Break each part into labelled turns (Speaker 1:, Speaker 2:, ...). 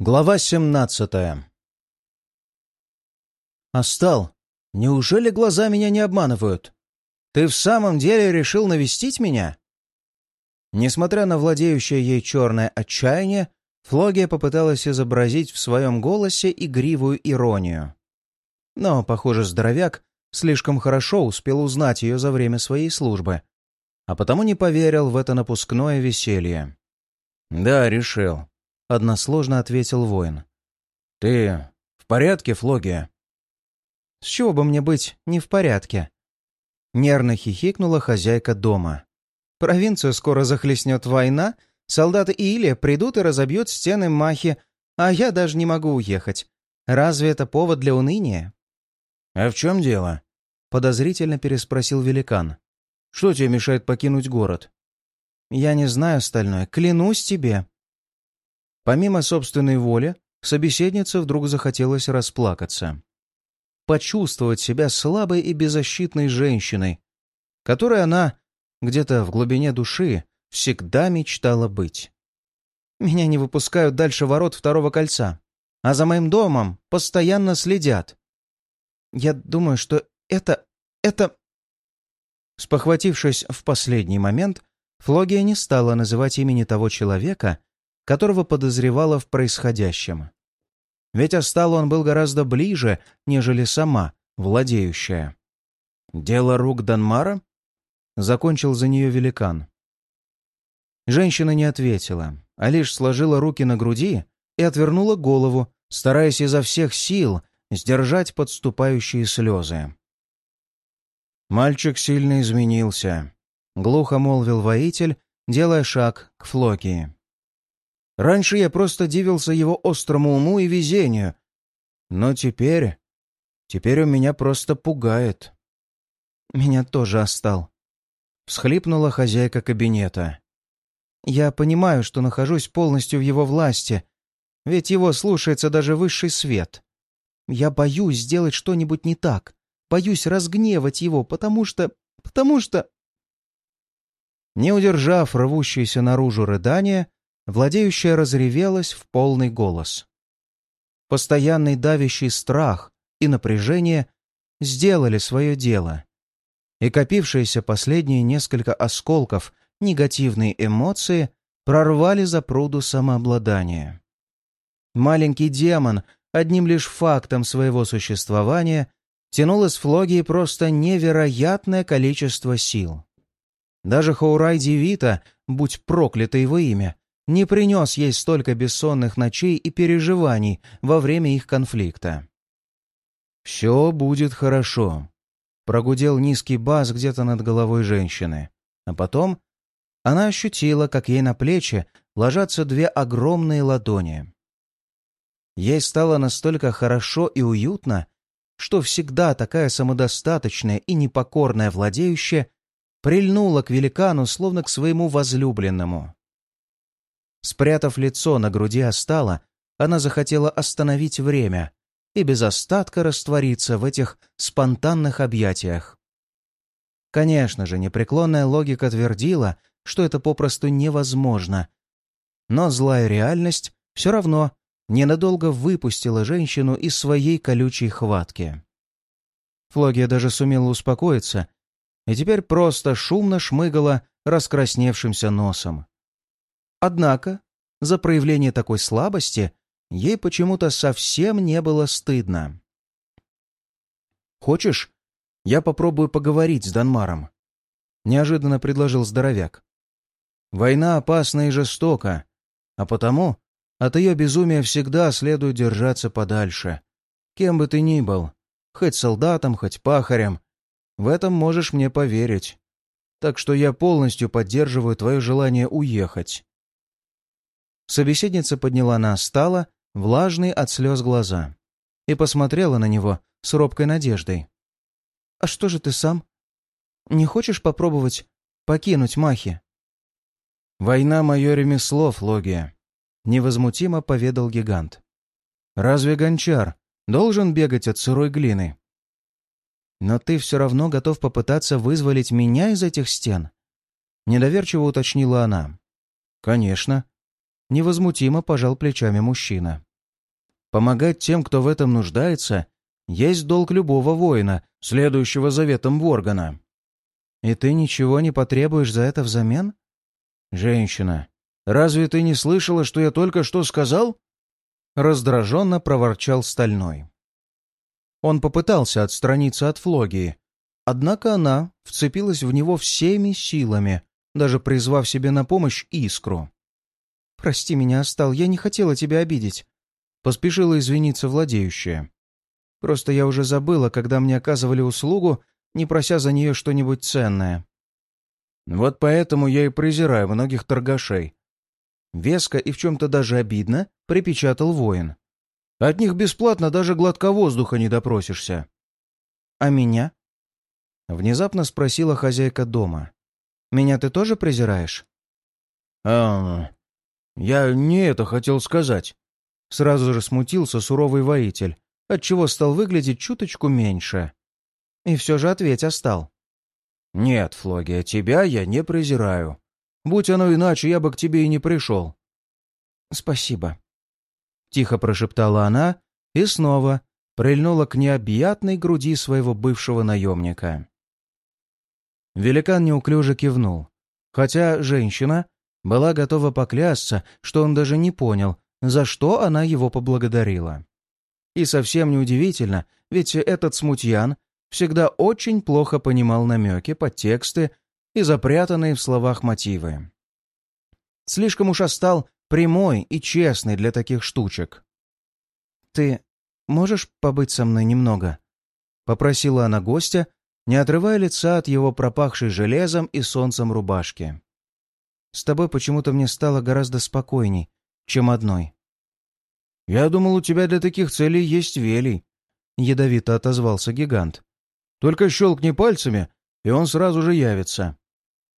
Speaker 1: Глава семнадцатая «Остал, неужели глаза меня не обманывают? Ты в самом деле решил навестить меня?» Несмотря на владеющее ей черное отчаяние, Флогия попыталась изобразить в своем голосе игривую иронию. Но, похоже, здоровяк слишком хорошо успел узнать ее за время своей службы, а потому не поверил в это напускное веселье. «Да, решил», — односложно ответил воин. «Ты в порядке, Флогия?» «С чего бы мне быть не в порядке?» Нервно хихикнула хозяйка дома. «Провинцию скоро захлестнет война, солдаты Илия придут и разобьют стены Махи, а я даже не могу уехать. Разве это повод для уныния?» «А в чем дело?» — подозрительно переспросил великан. «Что тебе мешает покинуть город?» «Я не знаю остальное, клянусь тебе», Помимо собственной воли, собеседнице вдруг захотелось расплакаться. Почувствовать себя слабой и беззащитной женщиной, которой она, где-то в глубине души, всегда мечтала быть. Меня не выпускают дальше ворот второго кольца, а за моим домом постоянно следят. Я думаю, что это... это... Спохватившись в последний момент, Флогия не стала называть имени того человека, которого подозревала в происходящем. Ведь Асталу он был гораздо ближе, нежели сама, владеющая. «Дело рук Данмара?» — закончил за нее великан. Женщина не ответила, а лишь сложила руки на груди и отвернула голову, стараясь изо всех сил сдержать подступающие слезы. «Мальчик сильно изменился», — глухо молвил воитель, делая шаг к Флокии. Раньше я просто дивился его острому уму и везению. Но теперь... Теперь он меня просто пугает. Меня тоже остал. Всхлипнула хозяйка кабинета. Я понимаю, что нахожусь полностью в его власти, ведь его слушается даже высший свет. Я боюсь сделать что-нибудь не так, боюсь разгневать его, потому что... потому что... Не удержав рвущееся наружу рыдания, Владеющая разревелась в полный голос. Постоянный давящий страх и напряжение сделали свое дело. И копившиеся последние несколько осколков негативные эмоции прорвали за пруду самообладания. Маленький демон одним лишь фактом своего существования тянул из флогии просто невероятное количество сил. Даже Хаурай Девита, будь проклято его имя, не принес ей столько бессонных ночей и переживаний во время их конфликта. «Все будет хорошо», — прогудел низкий бас где-то над головой женщины. А потом она ощутила, как ей на плечи ложатся две огромные ладони. Ей стало настолько хорошо и уютно, что всегда такая самодостаточная и непокорная владеющая прильнула к великану, словно к своему возлюбленному. Спрятав лицо на груди Остала, она захотела остановить время и без остатка раствориться в этих спонтанных объятиях. Конечно же, непреклонная логика твердила, что это попросту невозможно. Но злая реальность все равно ненадолго выпустила женщину из своей колючей хватки. Флогия даже сумела успокоиться и теперь просто шумно шмыгала раскрасневшимся носом. Однако за проявление такой слабости ей почему-то совсем не было стыдно. «Хочешь, я попробую поговорить с Данмаром?» — неожиданно предложил здоровяк. «Война опасна и жестока, а потому от ее безумия всегда следует держаться подальше. Кем бы ты ни был, хоть солдатом, хоть пахарем, в этом можешь мне поверить. Так что я полностью поддерживаю твое желание уехать. Собеседница подняла на стала влажные от слез глаза и посмотрела на него с робкой надеждой. «А что же ты сам? Не хочешь попробовать покинуть Махи?» «Война — мое ремесло, Флогия», — невозмутимо поведал гигант. «Разве гончар должен бегать от сырой глины?» «Но ты все равно готов попытаться вызволить меня из этих стен?» Недоверчиво уточнила она. «Конечно. Невозмутимо пожал плечами мужчина. Помогать тем, кто в этом нуждается, есть долг любого воина, следующего заветам Воргана. И ты ничего не потребуешь за это взамен? Женщина, разве ты не слышала, что я только что сказал? Раздраженно проворчал Стальной. Он попытался отстраниться от Флогии, однако она вцепилась в него всеми силами, даже призвав себе на помощь искру. «Прости меня, Остал, я не хотела тебя обидеть. Поспешила извиниться владеющая. Просто я уже забыла, когда мне оказывали услугу, не прося за нее что-нибудь ценное. Вот поэтому я и презираю многих торгашей. Веско и в чем-то даже обидно припечатал воин. От них бесплатно даже глотка воздуха не допросишься. А меня? Внезапно спросила хозяйка дома. Меня ты тоже презираешь? А, я не это хотел сказать. Сразу же смутился суровый воитель, отчего стал выглядеть чуточку меньше. И все же ответь остал. «Нет, Флогия, тебя я не презираю. Будь оно иначе, я бы к тебе и не пришел». «Спасибо», — тихо прошептала она и снова прильнула к необъятной груди своего бывшего наемника. Великан неуклюже кивнул, хотя женщина была готова поклясться, что он даже не понял, за что она его поблагодарила. И совсем неудивительно, ведь этот смутьян всегда очень плохо понимал намеки, подтексты и запрятанные в словах мотивы. Слишком уж остал прямой и честный для таких штучек. «Ты можешь побыть со мной немного?» — попросила она гостя, не отрывая лица от его пропахшей железом и солнцем рубашки. «С тобой почему-то мне стало гораздо спокойней, чем одной». «Я думал, у тебя для таких целей есть велий», — ядовито отозвался гигант. «Только щелкни пальцами, и он сразу же явится».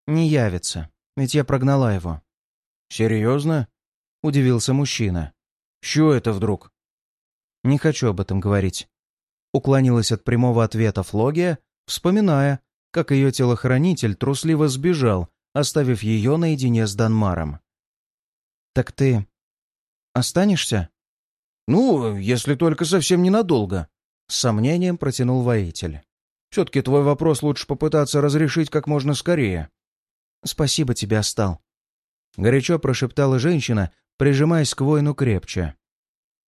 Speaker 1: «Не явится, ведь я прогнала его». «Серьезно?» — удивился мужчина. «Чего это вдруг?» «Не хочу об этом говорить». Уклонилась от прямого ответа Флогия, вспоминая, как ее телохранитель трусливо сбежал, оставив ее наедине с Данмаром. «Так ты останешься?» «Ну, если только совсем ненадолго», — с сомнением протянул воитель. «Все-таки твой вопрос лучше попытаться разрешить как можно скорее». «Спасибо тебе, Остал», — горячо прошептала женщина, прижимаясь к воину крепче.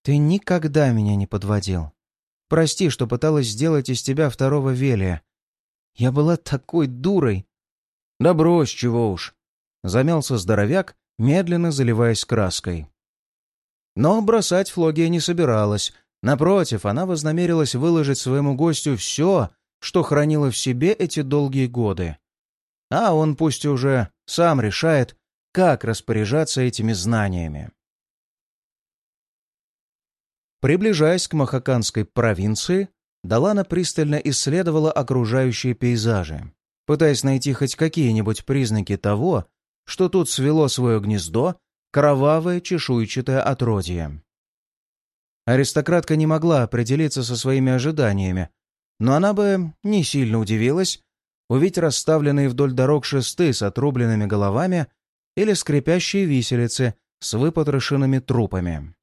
Speaker 1: «Ты никогда меня не подводил. Прости, что пыталась сделать из тебя второго Велия. Я была такой дурой». «Да брось, чего уж», — замялся здоровяк, медленно заливаясь краской. Но бросать Флогия не собиралась. Напротив, она вознамерилась выложить своему гостю все, что хранила в себе эти долгие годы. А он пусть уже сам решает, как распоряжаться этими знаниями. Приближаясь к Махаканской провинции, Далана пристально исследовала окружающие пейзажи, пытаясь найти хоть какие-нибудь признаки того, что тут свело свое гнездо кровавое чешуйчатое отродье. Аристократка не могла определиться со своими ожиданиями, но она бы не сильно удивилась, увидеть расставленные вдоль дорог шесты с отрубленными головами или скрипящие виселицы с выпотрошенными трупами.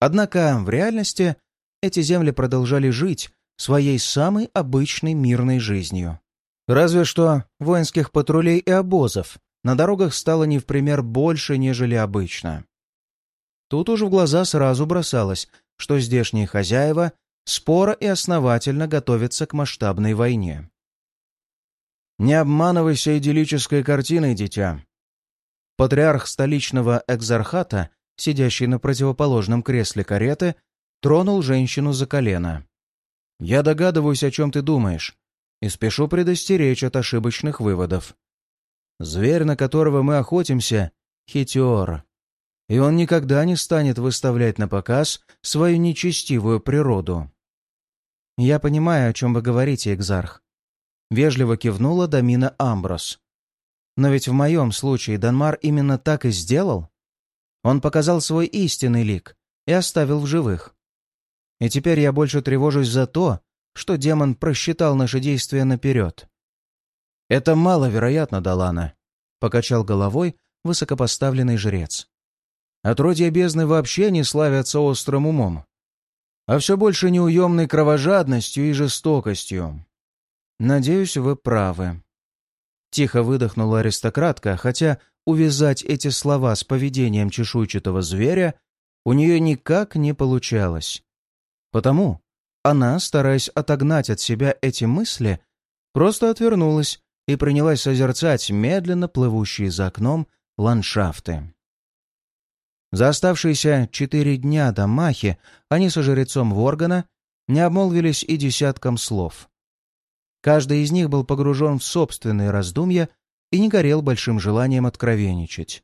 Speaker 1: Однако в реальности эти земли продолжали жить своей самой обычной мирной жизнью. Разве что воинских патрулей и обозов на дорогах стало не в пример больше, нежели обычно. Тут уж в глаза сразу бросалось, что здешние хозяева споро и основательно готовятся к масштабной войне. Не обманывайся идиллической картиной, дитя. Патриарх столичного экзархата, сидящий на противоположном кресле кареты, тронул женщину за колено. «Я догадываюсь, о чем ты думаешь, и спешу предостеречь от ошибочных выводов. Зверь, на которого мы охотимся, хитер. И он никогда не станет выставлять на показ свою нечестивую природу. «Я понимаю, о чем вы говорите, Экзарх», — вежливо кивнула Дамина Амброс. «Но ведь в моем случае Данмар именно так и сделал. Он показал свой истинный лик и оставил в живых. И теперь я больше тревожусь за то, что демон просчитал наши действия наперед. «Это маловероятно, Далана», — покачал головой высокопоставленный жрец. Отродья бездны вообще не славятся острым умом, а все больше неуемной кровожадностью и жестокостью. Надеюсь, вы правы. Тихо выдохнула аристократка, хотя увязать эти слова с поведением чешуйчатого зверя у нее никак не получалось. Потому она, стараясь отогнать от себя эти мысли, просто отвернулась и принялась созерцать медленно плывущие за окном ландшафты. За оставшиеся четыре дня до Махи они со жрецом Воргана не обмолвились и десятком слов. Каждый из них был погружен в собственные раздумья и не горел большим желанием откровенничать.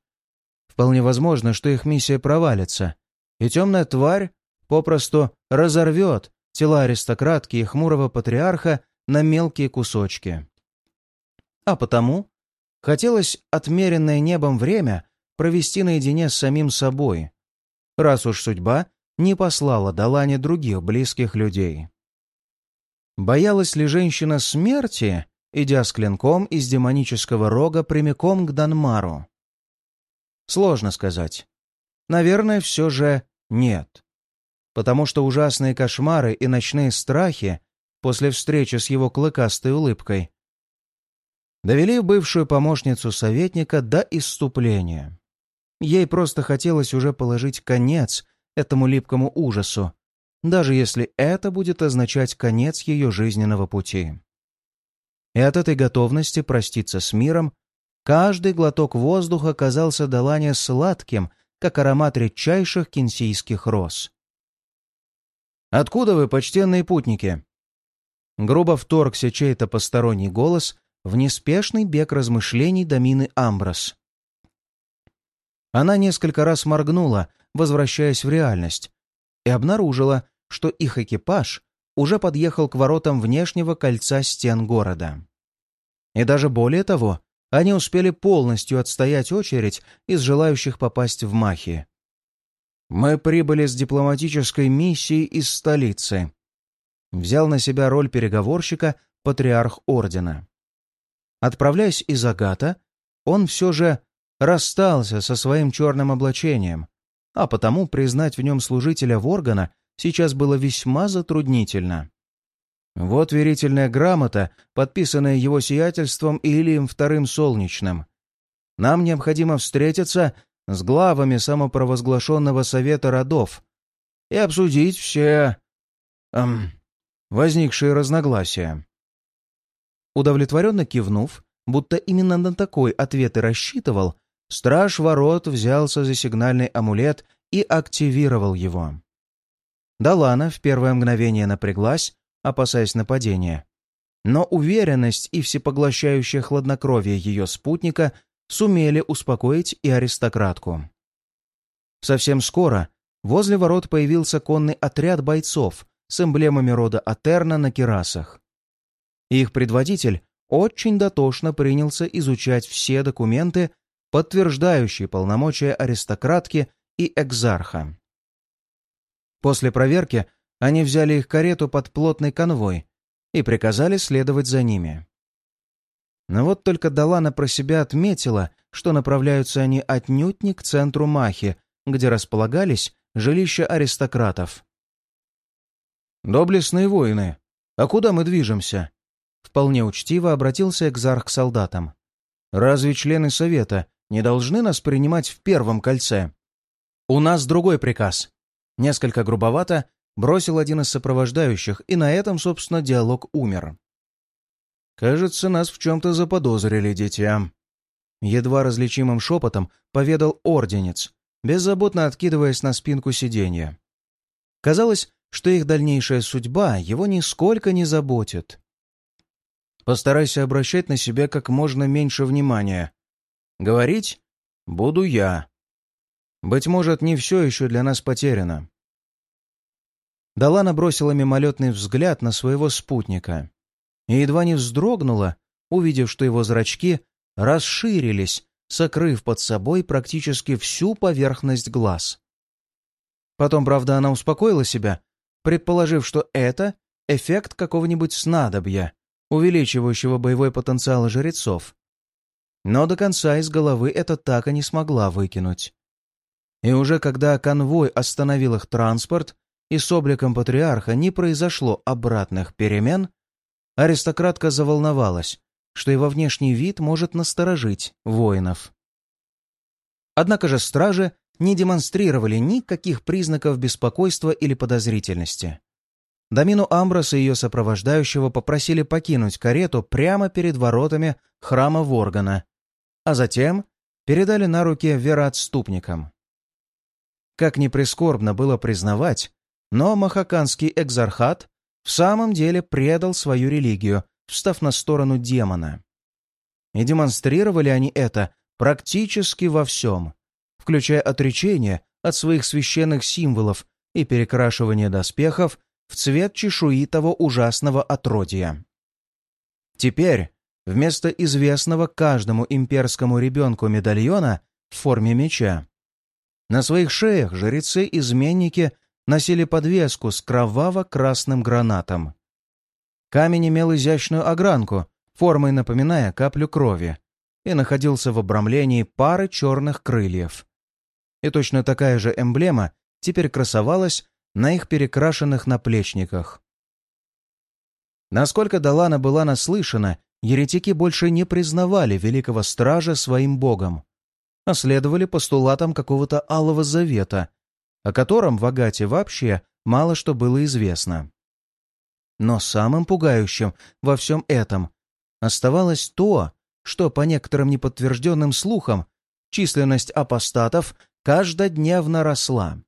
Speaker 1: Вполне возможно, что их миссия провалится, и темная тварь попросту разорвет тела аристократки и хмурого патриарха на мелкие кусочки. А потому хотелось отмеренное небом время провести наедине с самим собой, раз уж судьба не послала Далане других близких людей. Боялась ли женщина смерти, идя с клинком из демонического рога прямиком к Данмару? Сложно сказать. Наверное, все же нет. Потому что ужасные кошмары и ночные страхи после встречи с его клыкастой улыбкой довели бывшую помощницу советника до исступления. Ей просто хотелось уже положить конец этому липкому ужасу, даже если это будет означать конец ее жизненного пути. И от этой готовности проститься с миром каждый глоток воздуха казался Далане сладким, как аромат редчайших кенсийских роз. «Откуда вы, почтенные путники?» Грубо вторгся чей-то посторонний голос в неспешный бег размышлений Домины Амброс. Она несколько раз моргнула, возвращаясь в реальность, и обнаружила, что их экипаж уже подъехал к воротам внешнего кольца стен города. И даже более того, они успели полностью отстоять очередь из желающих попасть в Махи. «Мы прибыли с дипломатической миссией из столицы», взял на себя роль переговорщика патриарх Ордена. Отправляясь из Агата, он все же расстался со своим черным облачением, а потому признать в нем служителя Воргана сейчас было весьма затруднительно. Вот верительная грамота, подписанная его сиятельством Илием Вторым Солнечным. Нам необходимо встретиться с главами самопровозглашенного Совета Родов и обсудить все... Эм, возникшие разногласия. Удовлетворенно кивнув, будто именно на такой ответ и рассчитывал, Страж ворот взялся за сигнальный амулет и активировал его. Далана в первое мгновение напряглась, опасаясь нападения. Но уверенность и всепоглощающее хладнокровие ее спутника сумели успокоить и аристократку. Совсем скоро возле ворот появился конный отряд бойцов с эмблемами рода Атерна на керасах. Их предводитель очень дотошно принялся изучать все документы, подтверждающие полномочия аристократки и экзарха. После проверки они взяли их карету под плотный конвой и приказали следовать за ними. Но вот только Далана про себя отметила, что направляются они отнюдь не к центру Махи, где располагались жилища аристократов. «Доблестные воины, а куда мы движемся?» Вполне учтиво обратился экзарх к солдатам. «Разве члены Совета не должны нас принимать в первом кольце. У нас другой приказ. Несколько грубовато бросил один из сопровождающих, и на этом, собственно, диалог умер. «Кажется, нас в чем-то заподозрили, дитя». Едва различимым шепотом поведал орденец, беззаботно откидываясь на спинку сиденья. Казалось, что их дальнейшая судьба его нисколько не заботит. «Постарайся обращать на себя как можно меньше внимания», Говорить буду я. Быть может, не все еще для нас потеряно. Далана бросила мимолетный взгляд на своего спутника и едва не вздрогнула, увидев, что его зрачки расширились, сокрыв под собой практически всю поверхность глаз. Потом, правда, она успокоила себя, предположив, что это эффект какого-нибудь снадобья, увеличивающего боевой потенциал жрецов, но до конца из головы это так и не смогла выкинуть. И уже когда конвой остановил их транспорт, и с обликом патриарха не произошло обратных перемен, аристократка заволновалась, что его внешний вид может насторожить воинов. Однако же стражи не демонстрировали никаких признаков беспокойства или подозрительности. Домину Амброс и ее сопровождающего попросили покинуть карету прямо перед воротами храма Воргана, а затем передали на руки вероотступникам. Как ни прискорбно было признавать, но махаканский экзархат в самом деле предал свою религию, встав на сторону демона. И демонстрировали они это практически во всем, включая отречение от своих священных символов и перекрашивание доспехов в цвет чешуи того ужасного отродья. Теперь вместо известного каждому имперскому ребенку медальона в форме меча на своих шеях жрецы-изменники носили подвеску с кроваво-красным гранатом. Камень имел изящную огранку, формой напоминая каплю крови, и находился в обрамлении пары черных крыльев. И точно такая же эмблема теперь красовалась на их перекрашенных наплечниках. Насколько Далана была наслышана, еретики больше не признавали великого стража своим богом, а следовали постулатам какого-то Алого Завета, о котором в Агате вообще мало что было известно. Но самым пугающим во всем этом оставалось то, что, по некоторым неподтвержденным слухам, численность апостатов каждодневно росла.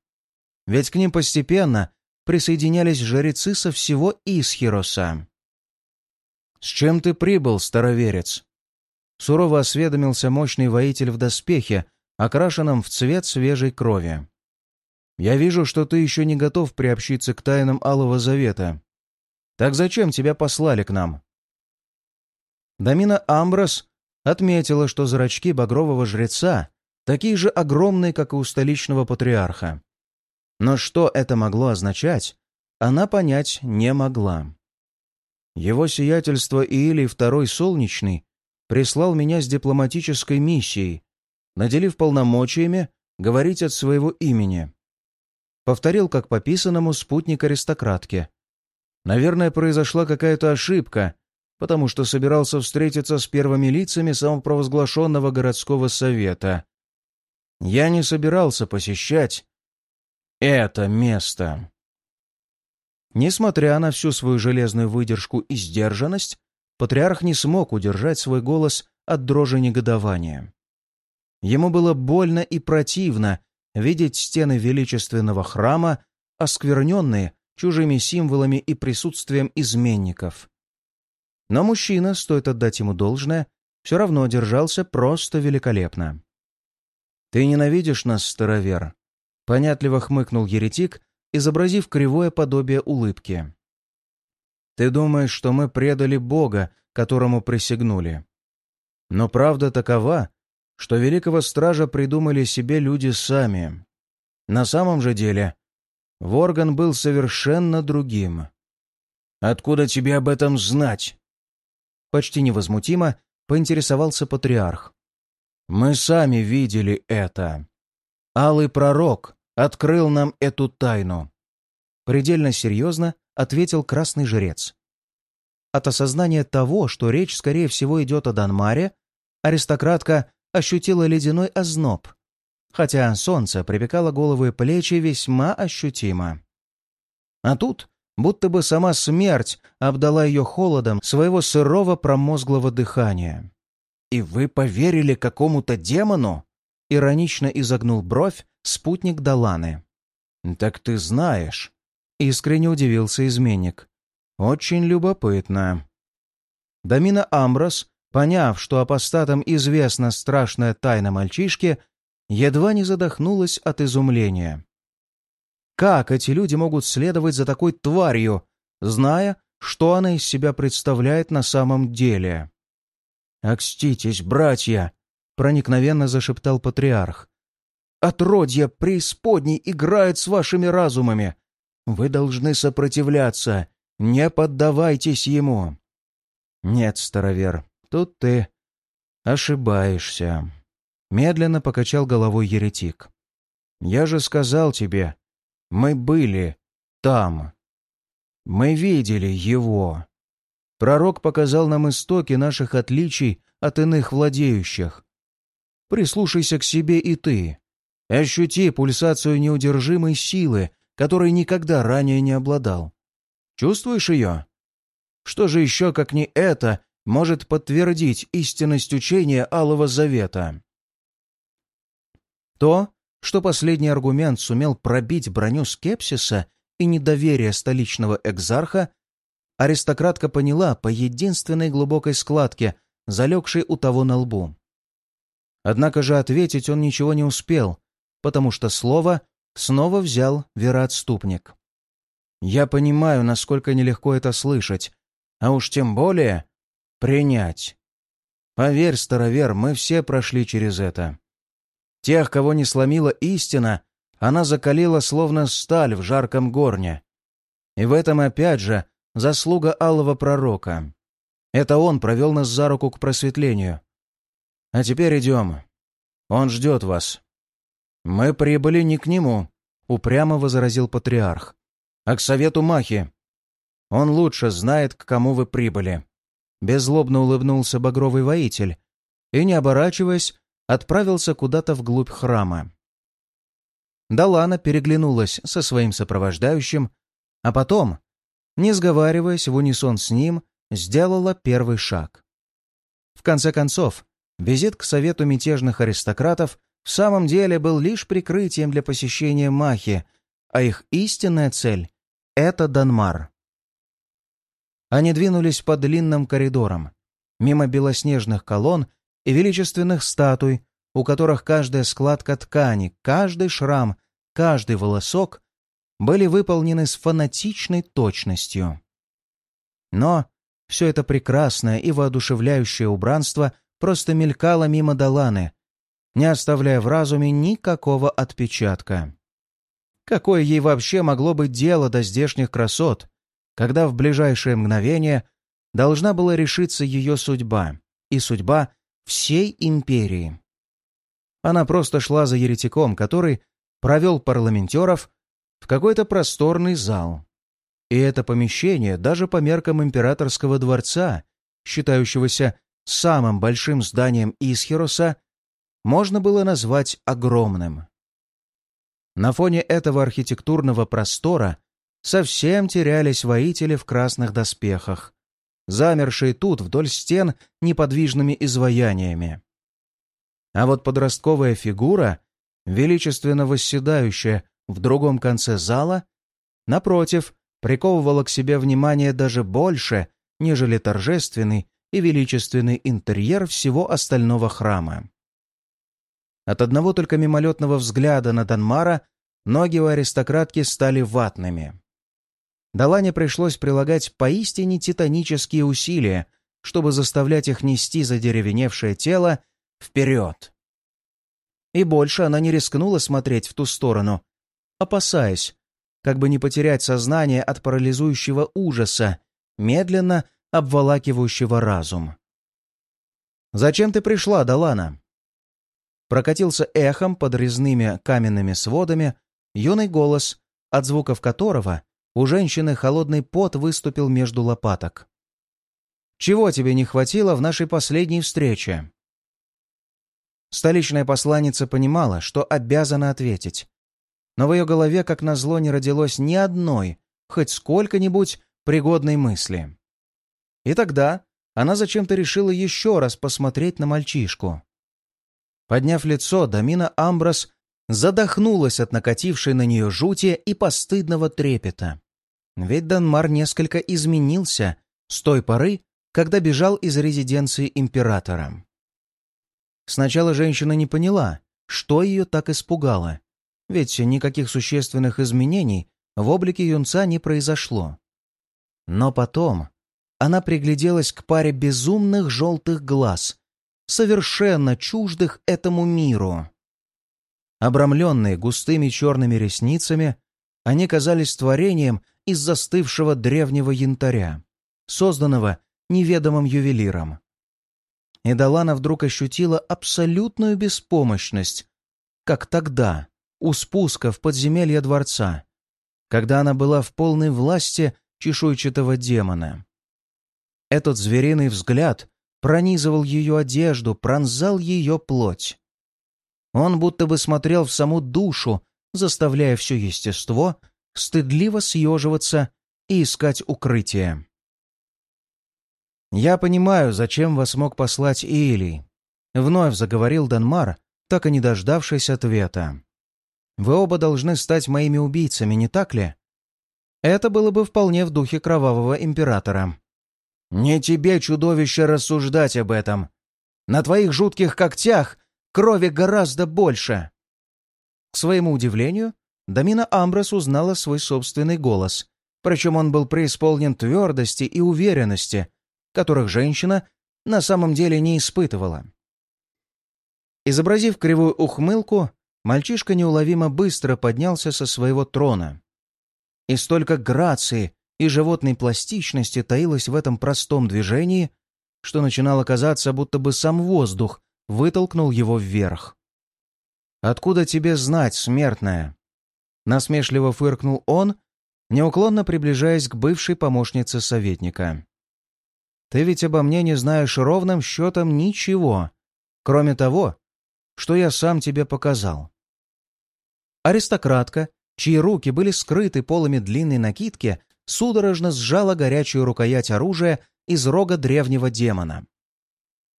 Speaker 1: Ведь к ним постепенно присоединялись жрецы со всего Исхироса. «С чем ты прибыл, староверец?» Сурово осведомился мощный воитель в доспехе, окрашенном в цвет свежей крови. Я вижу, что ты еще не готов приобщиться к тайнам Алого Завета. Так зачем тебя послали к нам?» Дамина Амброс отметила, что зрачки багрового жреца такие же огромные, как и у столичного патриарха. Но что это могло означать, она понять не могла. Его сиятельство Иилий Второй Солнечный прислал меня с дипломатической миссией, наделив полномочиями говорить от своего имени. Повторил, как по писанному, спутник аристократки. Наверное, произошла какая-то ошибка, потому что собирался встретиться с первыми лицами самопровозглашенного городского совета. Я не собирался посещать это место. Несмотря на всю свою железную выдержку и сдержанность, патриарх не смог удержать свой голос от дрожи негодования. Ему было больно и противно видеть стены величественного храма, оскверненные чужими символами и присутствием изменников. Но мужчина, стоит отдать ему должное, все равно держался просто великолепно. «Ты ненавидишь нас, старовер?» — понятливо хмыкнул еретик, изобразив кривое подобие улыбки. «Ты думаешь, что мы предали Бога, которому присягнули. Но правда такова, что великого стража придумали себе люди сами. На самом же деле, Ворган был совершенно другим. «Откуда тебе об этом знать?» Почти невозмутимо поинтересовался патриарх. «Мы сами видели это. Алый пророк открыл нам эту тайну». Предельно серьезно ответил красный жрец. От осознания того, что речь, скорее всего, идет о Данмаре, аристократка ощутила ледяной озноб, хотя солнце припекало голову и плечи весьма ощутимо. А тут будто бы сама смерть обдала ее холодом своего сырого промозглого дыхания. «И вы поверили какому-то демону?» — иронично изогнул бровь спутник Даланы. «Так ты знаешь», — искренне удивился изменник. «Очень любопытно». Дамина Амброс поняв, что апостатам известна страшная тайна мальчишки, едва не задохнулась от изумления. Как эти люди могут следовать за такой тварью, зная, что она из себя представляет на самом деле? «Окститесь, братья!» — проникновенно зашептал патриарх. «Отродья преисподней играют с вашими разумами. Вы должны сопротивляться, не поддавайтесь ему». «Нет, старовер, Тут ты «Ошибаешься», — медленно покачал головой еретик. «Я же сказал тебе, мы были там. Мы видели его. Пророк показал нам истоки наших отличий от иных владеющих. Прислушайся к себе и ты. Ощути пульсацию неудержимой силы, которой никогда ранее не обладал. Чувствуешь ее? Что же еще, как не это, может подтвердить истинность учения Алого Завета? То, что последний аргумент сумел пробить броню скепсиса и недоверия столичного экзарха, аристократка поняла по единственной глубокой складке, залегшей у того на лбу. Однако же ответить он ничего не успел, потому что слово снова взял вероотступник. «Я понимаю, насколько нелегко это слышать, а уж тем более принять. Поверь, старовер, мы все прошли через это. Тех, кого не сломила истина, она закалила словно сталь в жарком горне. И в этом опять же заслуга алого пророка. Это он провел нас за руку к просветлению. А теперь идем. Он ждет вас. Мы прибыли не к нему, упрямо возразил патриарх, а к совету Махи. Он лучше знает, к кому вы прибыли. Беззлобно улыбнулся багровый воитель и, не оборачиваясь, отправился куда-то вглубь храма. Далана переглянулась со своим сопровождающим, а потом, не сговариваясь в унисон с ним, сделала первый шаг. В конце концов, визит к совету мятежных аристократов в самом деле был лишь прикрытием для посещения Махи, а их истинная цель — это Данмар. Они двинулись по длинным коридорам, мимо белоснежных колонн и величественных статуй, у которых каждая складка ткани, каждый шрам, каждый волосок были выполнены с фанатичной точностью. Но все это прекрасное и воодушевляющее убранство просто мелькало мимо Даланы, не оставляя в разуме никакого отпечатка. Какое ей вообще могло быть дело до здешних красот, когда в ближайшее мгновение должна была решиться ее судьба и судьба всей империи. Она просто шла за еретиком, который провел парламентеров в какой-то просторный зал. И это помещение даже по меркам императорского дворца, считающегося самым большим зданием Исхироса, можно было назвать огромным. На фоне этого архитектурного простора совсем терялись воители в красных доспехах, замершие тут вдоль стен неподвижными изваяниями. А вот подростковая фигура, величественно восседающая в другом конце зала, напротив, приковывала к себе внимание даже больше, нежели торжественный и величественный интерьер всего остального храма. От одного только мимолетного взгляда на Данмара ноги у аристократки стали ватными. Далане пришлось прилагать поистине титанические усилия, чтобы заставлять их нести задеревеневшее тело вперед. И больше она не рискнула смотреть в ту сторону, опасаясь, как бы не потерять сознание от парализующего ужаса, медленно обволакивающего разум. «Зачем ты пришла, Далана?» Прокатился эхом под резными каменными сводами юный голос, от звуков которого у женщины холодный пот выступил между лопаток. «Чего тебе не хватило в нашей последней встрече?» Столичная посланница понимала, что обязана ответить. Но в ее голове, как назло, не родилось ни одной, хоть сколько-нибудь пригодной мысли. И тогда она зачем-то решила еще раз посмотреть на мальчишку. Подняв лицо, Дамина Амброс задохнулась от накатившей на нее жути и постыдного трепета. Ведь Данмар несколько изменился с той поры, когда бежал из резиденции императора. Сначала женщина не поняла, что ее так испугало, ведь никаких существенных изменений в облике юнца не произошло. Но потом она пригляделась к паре безумных желтых глаз, совершенно чуждых этому миру. Обрамленные густыми черными ресницами, они казались творением из застывшего древнего янтаря, созданного неведомым ювелиром. и Далана вдруг ощутила абсолютную беспомощность, как тогда, у спуска в подземелье дворца, когда она была в полной власти чешуйчатого демона. Этот звериный взгляд пронизывал ее одежду, пронзал ее плоть. Он будто бы смотрел в саму душу, заставляя все естество стыдливо съеживаться и искать укрытие. «Я понимаю, зачем вас мог послать Иилий», — вновь заговорил Данмар, так и не дождавшись ответа. «Вы оба должны стать моими убийцами, не так ли?» Это было бы вполне в духе кровавого императора. «Не тебе, чудовище, рассуждать об этом. На твоих жутких когтях крови гораздо больше!» К своему удивлению, Дамина Амброс узнала свой собственный голос, причем он был преисполнен твердости и уверенности, которых женщина на самом деле не испытывала. Изобразив кривую ухмылку, мальчишка неуловимо быстро поднялся со своего трона. И столько грации и животной пластичности таилось в этом простом движении, что начинало казаться, будто бы сам воздух вытолкнул его вверх. «Откуда тебе знать, смертная?» Насмешливо фыркнул он, неуклонно приближаясь к бывшей помощнице советника. «Ты ведь обо мне не знаешь ровным счетом ничего, кроме того, что я сам тебе показал». Аристократка, чьи руки были скрыты полами длинной накидки, судорожно сжала горячую рукоять оружия из рога древнего демона.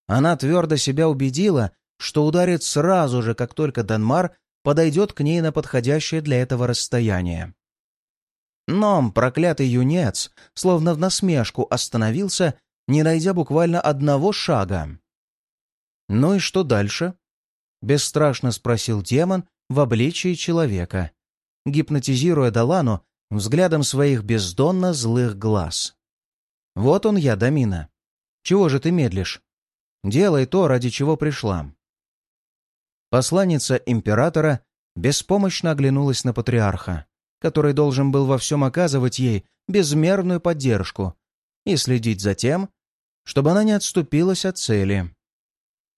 Speaker 1: Она твердо себя убедила, что ударит сразу же, как только Данмар подойдет к ней на подходящее для этого расстояние. Но проклятый юнец, словно в насмешку, остановился, не найдя буквально одного шага. «Ну и что дальше?» — бесстрашно спросил демон в обличии человека, гипнотизируя Далану взглядом своих бездонно злых глаз. «Вот он я, Дамина. Чего же ты медлишь? Делай то, ради чего пришла». Посланница императора беспомощно оглянулась на патриарха, который должен был во всем оказывать ей безмерную поддержку и следить за тем, чтобы она не отступилась от цели.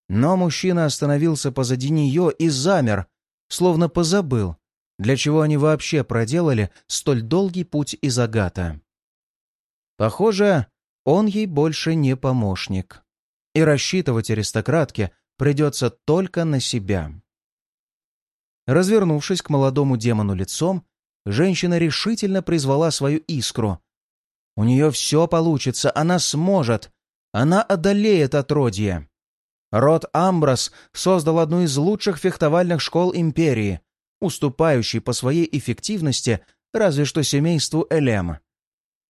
Speaker 1: Но мужчина остановился позади нее и замер, словно позабыл, для чего они вообще проделали столь долгий путь из Агата. Похоже, он ей больше не помощник. И рассчитывать аристократке придется только на себя. Развернувшись к молодому демону лицом, женщина решительно призвала свою искру. У нее все получится, она сможет, она одолеет отродье. Род Амброс создал одну из лучших фехтовальных школ Империи, уступающий по своей эффективности разве что семейству Элем.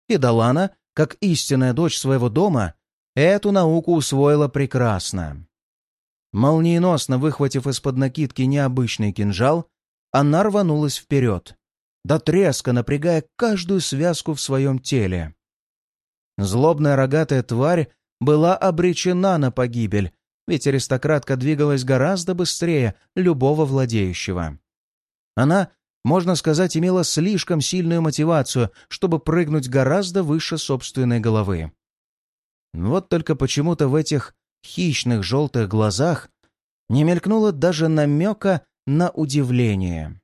Speaker 1: И Далана, как истинная дочь своего дома, эту науку усвоила прекрасно. Молниеносно выхватив из-под накидки необычный кинжал, она рванулась вперед, до треска напрягая каждую связку в своем теле. Злобная рогатая тварь была обречена на погибель, ведь аристократка двигалась гораздо быстрее любого владеющего. Она, можно сказать, имела слишком сильную мотивацию, чтобы прыгнуть гораздо выше собственной головы. Вот только почему-то в этих хищных желтых глазах не мелькнуло даже намека на удивление.